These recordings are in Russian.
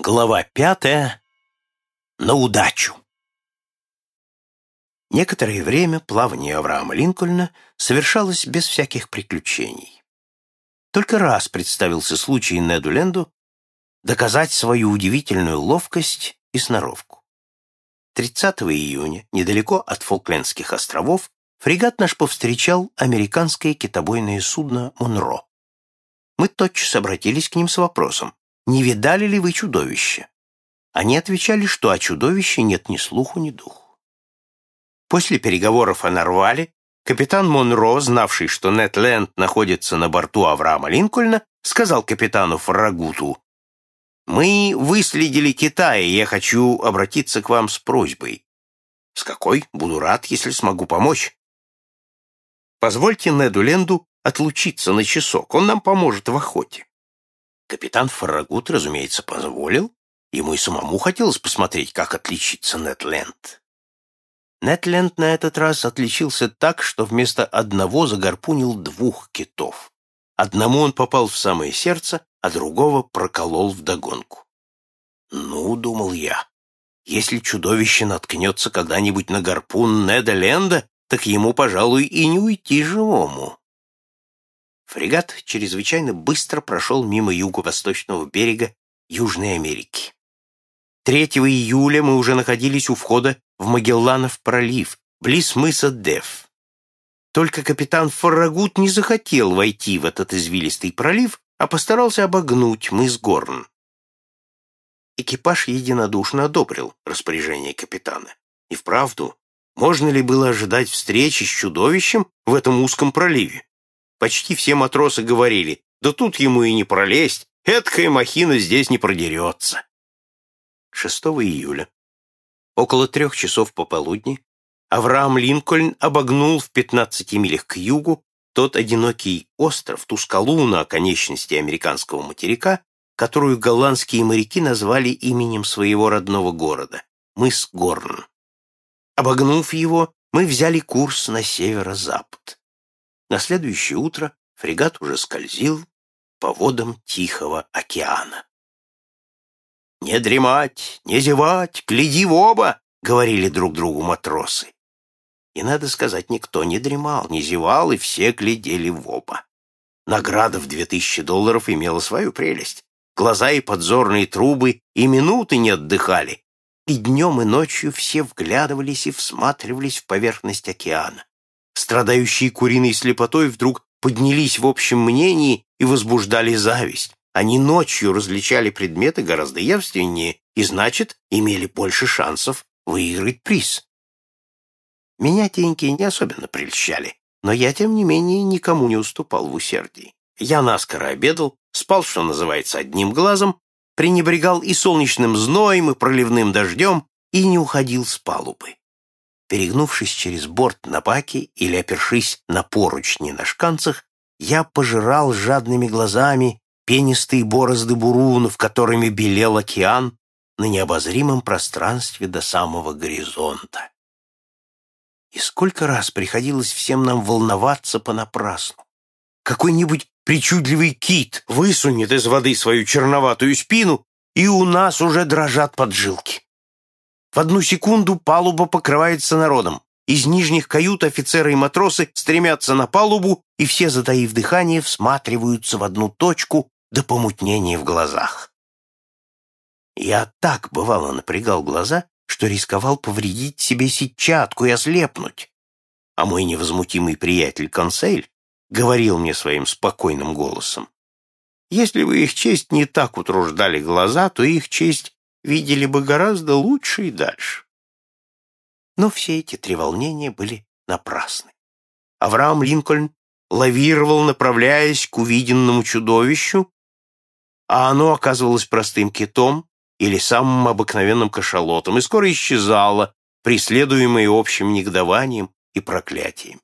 Глава пятая. На удачу. Некоторое время плавание Авраама Линкольна совершалось без всяких приключений. Только раз представился случай Неду Ленду доказать свою удивительную ловкость и сноровку. 30 июня, недалеко от Фолклендских островов, фрегат наш повстречал американское китобойное судно «Монро». Мы тотчас обратились к ним с вопросом, не видали ли вы чудовище? Они отвечали, что о чудовище нет ни слуху, ни духу. После переговоров о Нарвале капитан Монро, знавший, что Нет Ленд находится на борту Авраама Линкольна, сказал капитану Фрагуту, «Мы выследили Китай, и я хочу обратиться к вам с просьбой». «С какой? Буду рад, если смогу помочь». «Позвольте Неду Ленду отлучиться на часок, он нам поможет в охоте». Капитан Фаррагут, разумеется, позволил. Ему и самому хотелось посмотреть, как отличится Нетленд. Нетленд на этот раз отличился так, что вместо одного загорпунил двух китов. Одному он попал в самое сердце, а другого проколол вдогонку. «Ну, — думал я, — если чудовище наткнется когда-нибудь на гарпун Неда Ленда, так ему, пожалуй, и не уйти живому. Фрегат чрезвычайно быстро прошел мимо юго-восточного берега Южной Америки. 3 июля мы уже находились у входа в Магелланов пролив, близ мыса Деф. Только капитан Фаррагут не захотел войти в этот извилистый пролив, а постарался обогнуть мыс Горн. Экипаж единодушно одобрил распоряжение капитана. И вправду, можно ли было ожидать встречи с чудовищем в этом узком проливе? Почти все матросы говорили, да тут ему и не пролезть, эткая махина здесь не продерется. 6 июля, около трех часов пополудни, Авраам Линкольн обогнул в 15 милях к югу тот одинокий остров, ту скалу на оконечности американского материка, которую голландские моряки назвали именем своего родного города — мыс Горн. Обогнув его, мы взяли курс на северо-запад. На следующее утро фрегат уже скользил по водам Тихого океана. «Не дремать, не зевать, гляди в оба!» — говорили друг другу матросы. И, надо сказать, никто не дремал, не зевал, и все глядели в оба. Награда в две тысячи долларов имела свою прелесть. Глаза и подзорные трубы и минуты не отдыхали, и днем и ночью все вглядывались и всматривались в поверхность океана страдающие куриной слепотой, вдруг поднялись в общем мнении и возбуждали зависть. Они ночью различали предметы гораздо явственнее и, значит, имели больше шансов выиграть приз. Меня деньги не особенно прельщали, но я, тем не менее, никому не уступал в усердии. Я наскоро обедал, спал, что называется, одним глазом, пренебрегал и солнечным зноем, и проливным дождем, и не уходил с палубы. Перегнувшись через борт на баке или опершись на поручни на шканцах, я пожирал жадными глазами пенистые борозды бурунов, которыми белел океан на необозримом пространстве до самого горизонта. И сколько раз приходилось всем нам волноваться понапрасну. Какой-нибудь причудливый кит высунет из воды свою черноватую спину, и у нас уже дрожат поджилки. В одну секунду палуба покрывается народом. Из нижних кают офицеры и матросы стремятся на палубу, и все, затаив дыхание, всматриваются в одну точку до помутнения в глазах. Я так, бывало, напрягал глаза, что рисковал повредить себе сетчатку и ослепнуть. А мой невозмутимый приятель Консель говорил мне своим спокойным голосом, «Если вы их честь не так утруждали глаза, то их честь видели бы гораздо лучше и дальше. Но все эти треволнения были напрасны. Авраам Линкольн лавировал, направляясь к увиденному чудовищу, а оно оказывалось простым китом или самым обыкновенным кашалотом и скоро исчезало, преследуемое общим негодованием и проклятием.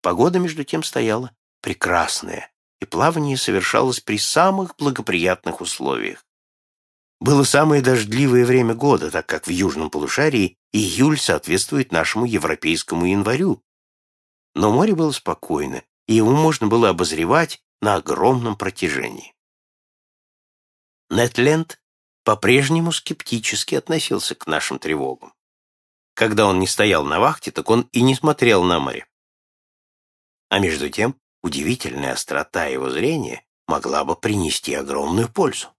Погода, между тем, стояла прекрасная, и плавание совершалось при самых благоприятных условиях. Было самое дождливое время года, так как в южном полушарии июль соответствует нашему европейскому январю. Но море было спокойно, и его можно было обозревать на огромном протяжении. Нетленд по-прежнему скептически относился к нашим тревогам. Когда он не стоял на вахте, так он и не смотрел на море. А между тем, удивительная острота его зрения могла бы принести огромную пользу.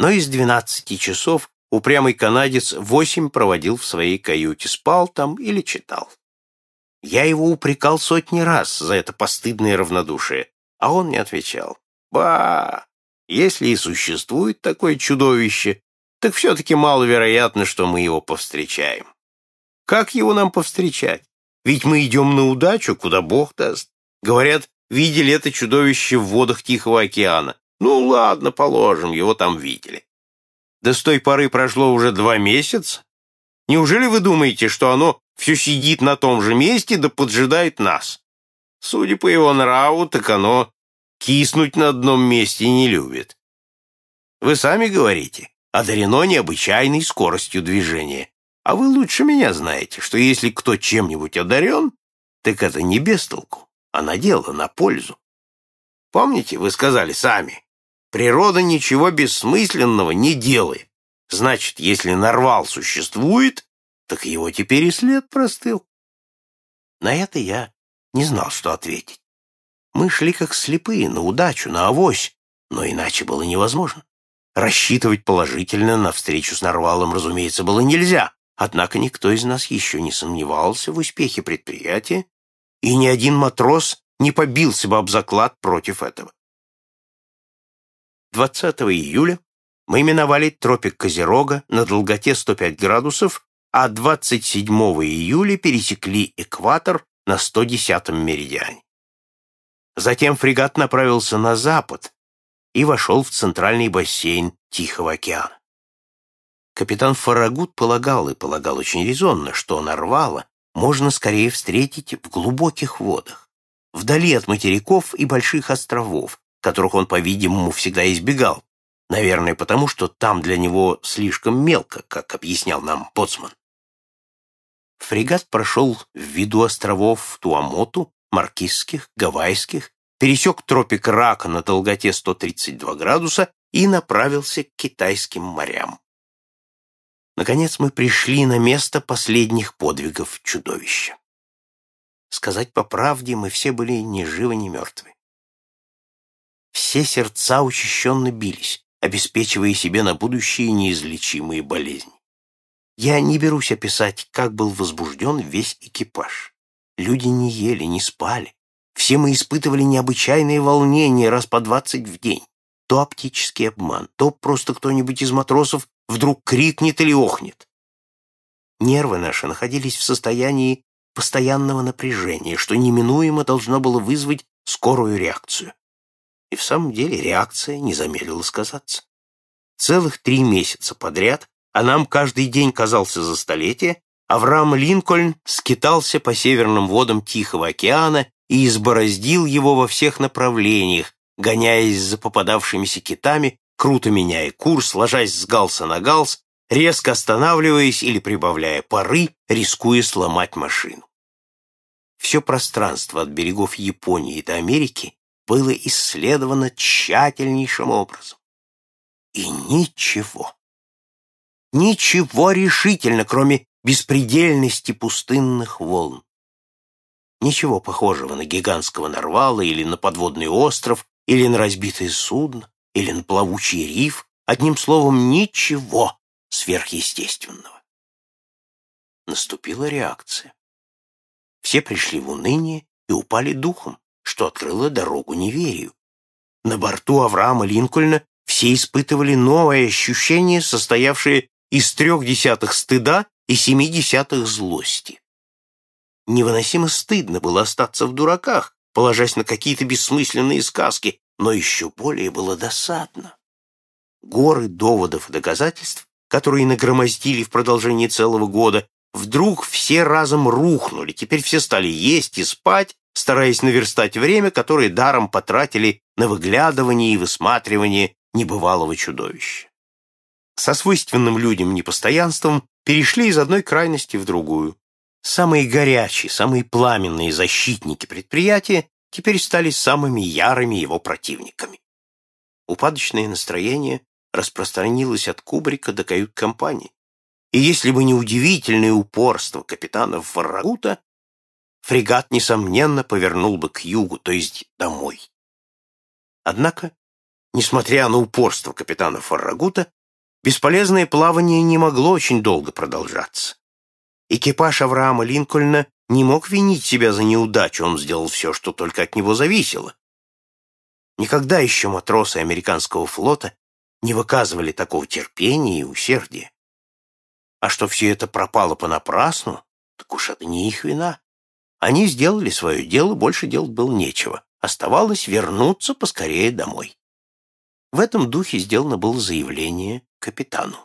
Но из двенадцати часов упрямый канадец восемь проводил в своей каюте, спал там или читал. Я его упрекал сотни раз за это постыдное равнодушие, а он не отвечал. «Ба! Если и существует такое чудовище, так все-таки маловероятно, что мы его повстречаем. Как его нам повстречать? Ведь мы идем на удачу, куда Бог даст. Говорят, видели это чудовище в водах Тихого океана. Ну ладно, положим, его там видели. Да с той поры прошло уже два месяца. Неужели вы думаете, что оно все сидит на том же месте да поджидает нас? Судя по его нраву, так оно киснуть на одном месте не любит. Вы сами говорите, одарено необычайной скоростью движения. А вы лучше меня знаете, что если кто чем-нибудь одарен, так это не без толку, а на дело, на пользу. Помните, вы сказали сами, природа ничего бессмысленного не делает. Значит, если нарвал существует, так его теперь и след простыл. На это я не знал, что ответить. Мы шли как слепые, на удачу, на авось, но иначе было невозможно. Рассчитывать положительно на встречу с Нарвалом, разумеется, было нельзя, однако никто из нас еще не сомневался в успехе предприятия, и ни один матрос не побился бы об заклад против этого. 20 июля мы миновали тропик Козерога на долготе 105 градусов, а 27 июля пересекли экватор на 110 меридиане. Затем фрегат направился на запад и вошел в центральный бассейн Тихого океана. Капитан Фарагут полагал, и полагал очень резонно, что Нарвала можно скорее встретить в глубоких водах, вдали от материков и больших островов, которых он, по-видимому, всегда избегал, наверное, потому что там для него слишком мелко, как объяснял нам Боцман. Фрегат прошел в виду островов Туамоту, Маркизских, Гавайских, пересек тропик Рака на долготе 132 градуса и направился к китайским морям. Наконец мы пришли на место последних подвигов чудовища. Сказать по правде, мы все были ни живы, ни мертвы. Все сердца учащенно бились, обеспечивая себе на будущее неизлечимые болезни. Я не берусь описать, как был возбужден весь экипаж. Люди не ели, не спали. Все мы испытывали необычайные волнения раз по двадцать в день. То оптический обман, то просто кто-нибудь из матросов вдруг крикнет или охнет. Нервы наши находились в состоянии постоянного напряжения, что неминуемо должно было вызвать скорую реакцию. И в самом деле реакция не замедлила сказаться. Целых три месяца подряд, а нам каждый день казался за столетие, Авраам Линкольн скитался по северным водам Тихого океана и избороздил его во всех направлениях, гоняясь за попадавшимися китами круто меняя курс, ложась с галса на галс, резко останавливаясь или прибавляя пары, рискуя сломать машину. Все пространство от берегов Японии до Америки было исследовано тщательнейшим образом. И ничего, ничего решительно, кроме беспредельности пустынных волн. Ничего похожего на гигантского нарвала или на подводный остров или на разбитое судно или на плавучий риф, одним словом, ничего сверхъестественного. Наступила реакция. Все пришли в уныние и упали духом, что открыло дорогу неверию. На борту Авраама Линкольна все испытывали новое ощущение, состоявшее из трех десятых стыда и семи десятых злости. Невыносимо стыдно было остаться в дураках, положась на какие-то бессмысленные сказки, но еще более было досадно. Горы доводов и доказательств, которые нагромоздили в продолжении целого года, вдруг все разом рухнули, теперь все стали есть и спать, стараясь наверстать время, которое даром потратили на выглядывание и высматривание небывалого чудовища. Со свойственным людям непостоянством перешли из одной крайности в другую. Самые горячие, самые пламенные защитники предприятия теперь стали самыми ярыми его противниками. Упадочное настроение распространилась от кубрика до кают-компании. И если бы не удивительное упорство капитана Фаррагута, фрегат, несомненно, повернул бы к югу, то есть домой. Однако, несмотря на упорство капитана Фаррагута, бесполезное плавание не могло очень долго продолжаться. Экипаж Авраама Линкольна не мог винить себя за неудачу, он сделал все, что только от него зависело. Никогда еще матросы американского флота не выказывали такого терпения и усердия. А что все это пропало понапрасну, так уж это не их вина. Они сделали свое дело, больше делать было нечего. Оставалось вернуться поскорее домой. В этом духе сделано было заявление капитану.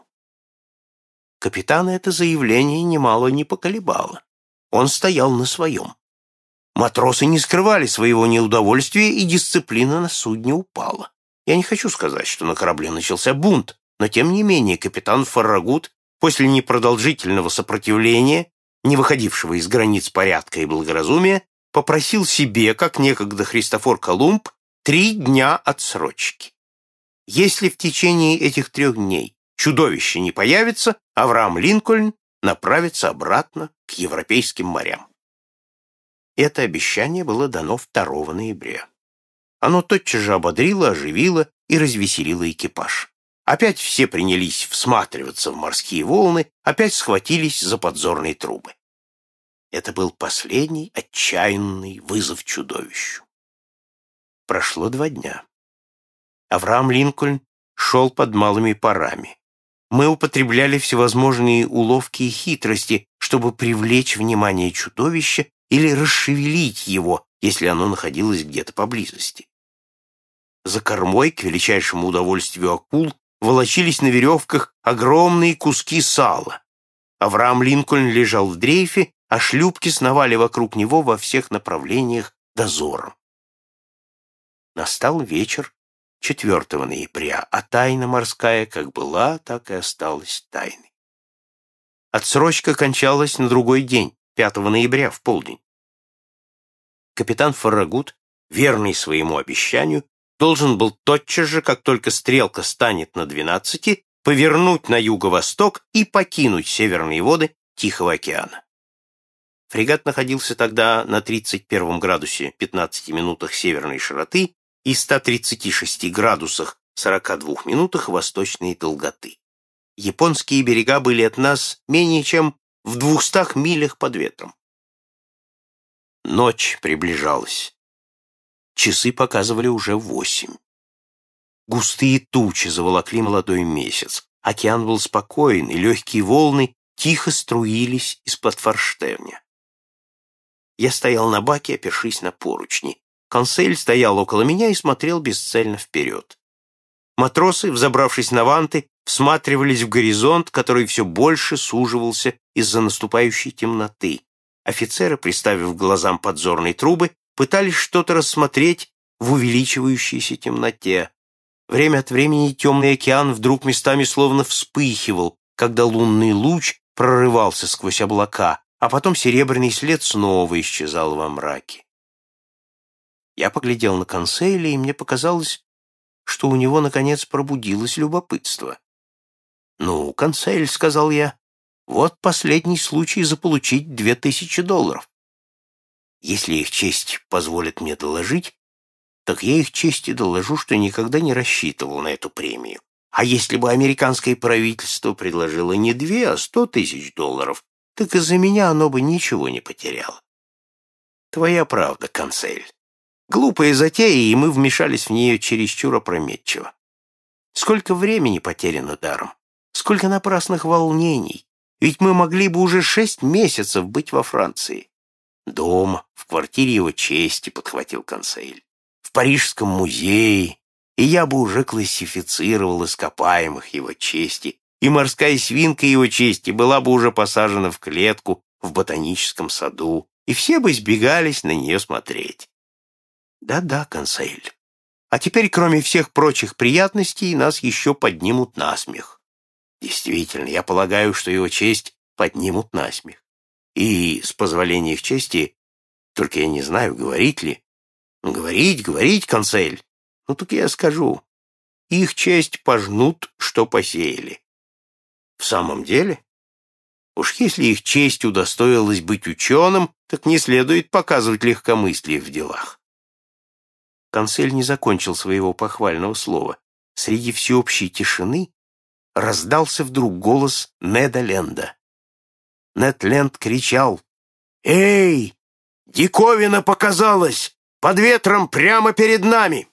Капитана это заявление немало не поколебало. Он стоял на своем. Матросы не скрывали своего неудовольствия, и дисциплина на судне упала. Я не хочу сказать, что на корабле начался бунт, но тем не менее капитан Фаррагут после непродолжительного сопротивления, не выходившего из границ порядка и благоразумия, попросил себе, как некогда Христофор Колумб, три дня отсрочки. Если в течение этих трех дней чудовище не появится, Авраам Линкольн направится обратно к европейским морям. Это обещание было дано 2 ноября. Оно тотчас же ободрило, оживило и развеселило экипаж. Опять все принялись всматриваться в морские волны, опять схватились за подзорные трубы. Это был последний отчаянный вызов чудовищу. Прошло два дня. Авраам Линкольн шел под малыми парами. Мы употребляли всевозможные уловки и хитрости, чтобы привлечь внимание чудовища или расшевелить его, если оно находилось где-то поблизости. За кормой, к величайшему удовольствию акул, волочились на веревках огромные куски сала. Авраам Линкольн лежал в дрейфе, а шлюпки сновали вокруг него во всех направлениях дозором. Настал вечер 4 ноября, а тайна морская как была, так и осталась тайной. Отсрочка кончалась на другой день, 5 ноября, в полдень. Капитан Фаррагут, верный своему обещанию, должен был тотчас же, как только стрелка станет на двенадцати, повернуть на юго-восток и покинуть северные воды Тихого океана. Фрегат находился тогда на 31 градусе 15 минутах северной широты и 136 градусах 42 минутах восточной долготы. Японские берега были от нас менее чем в 200 милях под ветром. Ночь приближалась. Часы показывали уже восемь. Густые тучи заволокли молодой месяц. Океан был спокоен, и легкие волны тихо струились из-под форштевня. Я стоял на баке, опершись на поручни. Консель стоял около меня и смотрел бесцельно вперед. Матросы, взобравшись на ванты, всматривались в горизонт, который все больше суживался из-за наступающей темноты. Офицеры, приставив глазам подзорные трубы, пытались что-то рассмотреть в увеличивающейся темноте. Время от времени темный океан вдруг местами словно вспыхивал, когда лунный луч прорывался сквозь облака, а потом серебряный след снова исчезал во мраке. Я поглядел на Консейля, и мне показалось, что у него, наконец, пробудилось любопытство. «Ну, Консель», — сказал я, — «вот последний случай заполучить две тысячи долларов. Если их честь позволит мне доложить, так я их чести доложу, что никогда не рассчитывал на эту премию. А если бы американское правительство предложило не две, а сто тысяч долларов, так из-за меня оно бы ничего не потеряло. Твоя правда, консель. Глупая затея, и мы вмешались в нее чересчур опрометчиво. Сколько времени потеряно даром, сколько напрасных волнений, ведь мы могли бы уже шесть месяцев быть во Франции. Дома, в квартире его чести, подхватил консель. В Парижском музее, и я бы уже классифицировал ископаемых его чести, и морская свинка его чести была бы уже посажена в клетку в ботаническом саду, и все бы избегались на нее смотреть. Да-да, консель. А теперь, кроме всех прочих приятностей, нас еще поднимут на смех. Действительно, я полагаю, что его честь поднимут на смех. И, с позволения их чести, только я не знаю, говорить ли. Говорить, говорить, консель. Ну, так я скажу. их честь пожнут, что посеяли. В самом деле, уж если их честь удостоилась быть ученым, так не следует показывать легкомыслие в делах. Консель не закончил своего похвального слова. Среди всеобщей тишины раздался вдруг голос Неда Ленда. Нед Ленд кричал «Эй! Диковина показалась! Под ветром прямо перед нами!»